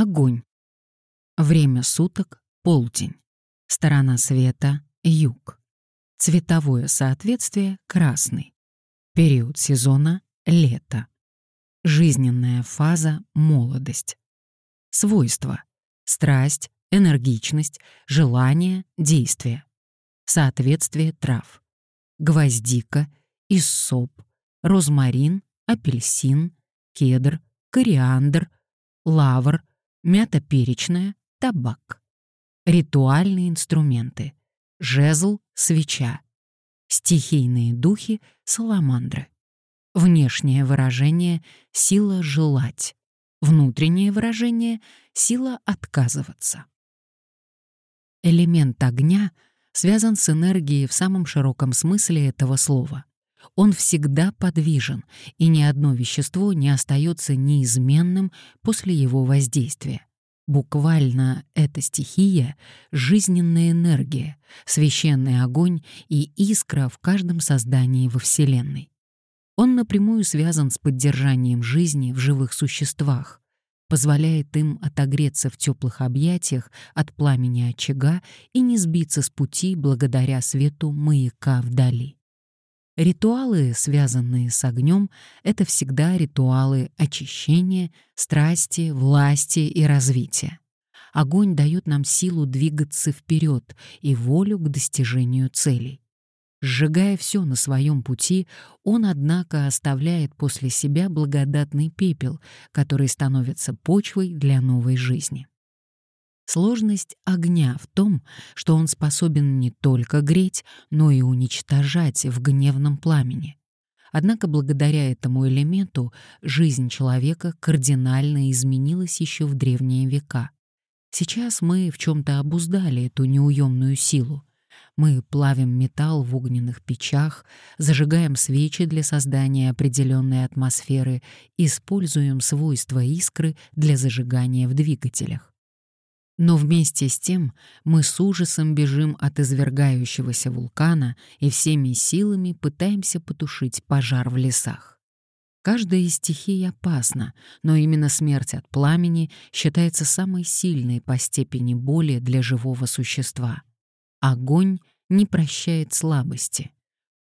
Огонь. Время суток — полдень. Сторона света — юг. Цветовое соответствие — красный. Период сезона — лето. Жизненная фаза — молодость. Свойства — страсть, энергичность, желание, действие. Соответствие трав. Гвоздика, иссоп, розмарин, апельсин, кедр, кориандр, лавр, мята перечная, табак. Ритуальные инструменты. Жезл, свеча. Стихийные духи, саламандры. Внешнее выражение — сила желать. Внутреннее выражение — сила отказываться. Элемент огня связан с энергией в самом широком смысле этого слова. Он всегда подвижен, и ни одно вещество не остается неизменным после его воздействия. Буквально эта стихия — жизненная энергия, священный огонь и искра в каждом создании во Вселенной. Он напрямую связан с поддержанием жизни в живых существах, позволяет им отогреться в теплых объятиях от пламени очага и не сбиться с пути благодаря свету маяка вдали. Ритуалы, связанные с огнем, это всегда ритуалы очищения, страсти, власти и развития. Огонь дает нам силу двигаться вперед и волю к достижению целей. Сжигая все на своем пути, он, однако, оставляет после себя благодатный пепел, который становится почвой для новой жизни. Сложность огня в том, что он способен не только греть, но и уничтожать в гневном пламени. Однако благодаря этому элементу жизнь человека кардинально изменилась еще в древние века. Сейчас мы в чем-то обуздали эту неуемную силу. Мы плавим металл в огненных печах, зажигаем свечи для создания определенной атмосферы, используем свойства искры для зажигания в двигателях. Но вместе с тем мы с ужасом бежим от извергающегося вулкана и всеми силами пытаемся потушить пожар в лесах. Каждая из стихий опасна, но именно смерть от пламени считается самой сильной по степени боли для живого существа. Огонь не прощает слабости.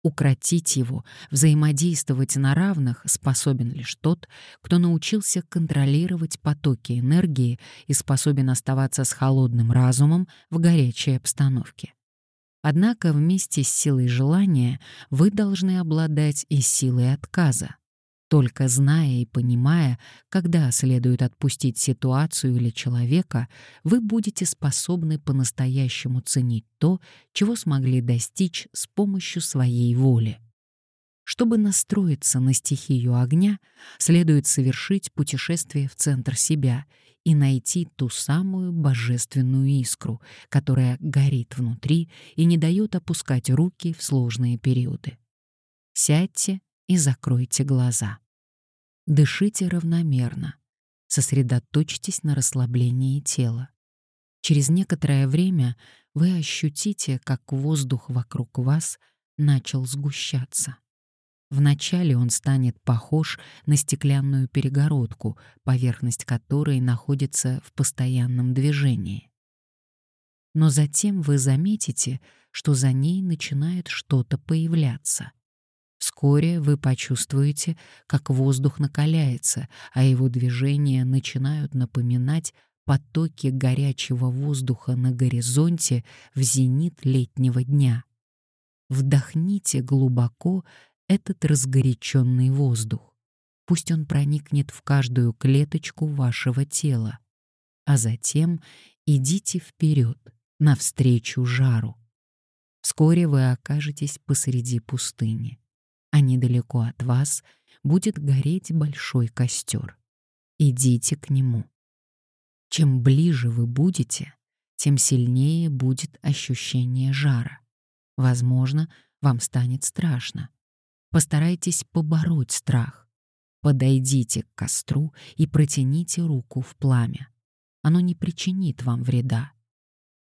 Укротить его, взаимодействовать на равных способен лишь тот, кто научился контролировать потоки энергии и способен оставаться с холодным разумом в горячей обстановке. Однако вместе с силой желания вы должны обладать и силой отказа. Только зная и понимая, когда следует отпустить ситуацию или человека, вы будете способны по-настоящему ценить то, чего смогли достичь с помощью своей воли. Чтобы настроиться на стихию огня, следует совершить путешествие в центр себя и найти ту самую божественную искру, которая горит внутри и не дает опускать руки в сложные периоды. Сядьте и закройте глаза. Дышите равномерно. Сосредоточьтесь на расслаблении тела. Через некоторое время вы ощутите, как воздух вокруг вас начал сгущаться. Вначале он станет похож на стеклянную перегородку, поверхность которой находится в постоянном движении. Но затем вы заметите, что за ней начинает что-то появляться — Вскоре вы почувствуете, как воздух накаляется, а его движения начинают напоминать потоки горячего воздуха на горизонте в зенит летнего дня. Вдохните глубоко этот разгоряченный воздух. Пусть он проникнет в каждую клеточку вашего тела, а затем идите вперед, навстречу жару. Вскоре вы окажетесь посреди пустыни а недалеко от вас будет гореть большой костер. Идите к нему. Чем ближе вы будете, тем сильнее будет ощущение жара. Возможно, вам станет страшно. Постарайтесь побороть страх. Подойдите к костру и протяните руку в пламя. Оно не причинит вам вреда.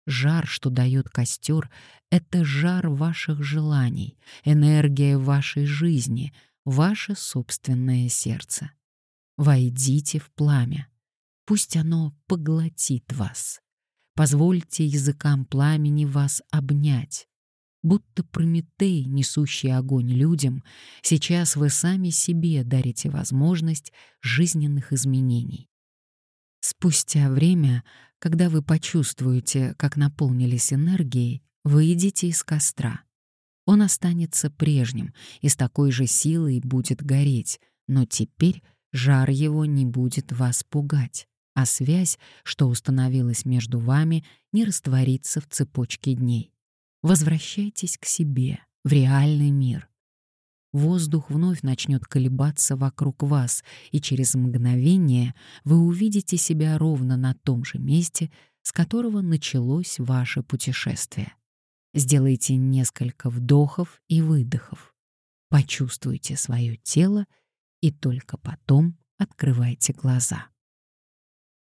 Жар, что дает костер, — это жар ваших желаний, энергия вашей жизни, ваше собственное сердце. Войдите в пламя. Пусть оно поглотит вас. Позвольте языкам пламени вас обнять. Будто Прометей, несущий огонь людям, сейчас вы сами себе дарите возможность жизненных изменений. Спустя время, когда вы почувствуете, как наполнились энергией, выйдите из костра. Он останется прежним и с такой же силой будет гореть, но теперь жар его не будет вас пугать, а связь, что установилась между вами, не растворится в цепочке дней. Возвращайтесь к себе, в реальный мир. Воздух вновь начнет колебаться вокруг вас, и через мгновение вы увидите себя ровно на том же месте, с которого началось ваше путешествие. Сделайте несколько вдохов и выдохов. Почувствуйте свое тело и только потом открывайте глаза.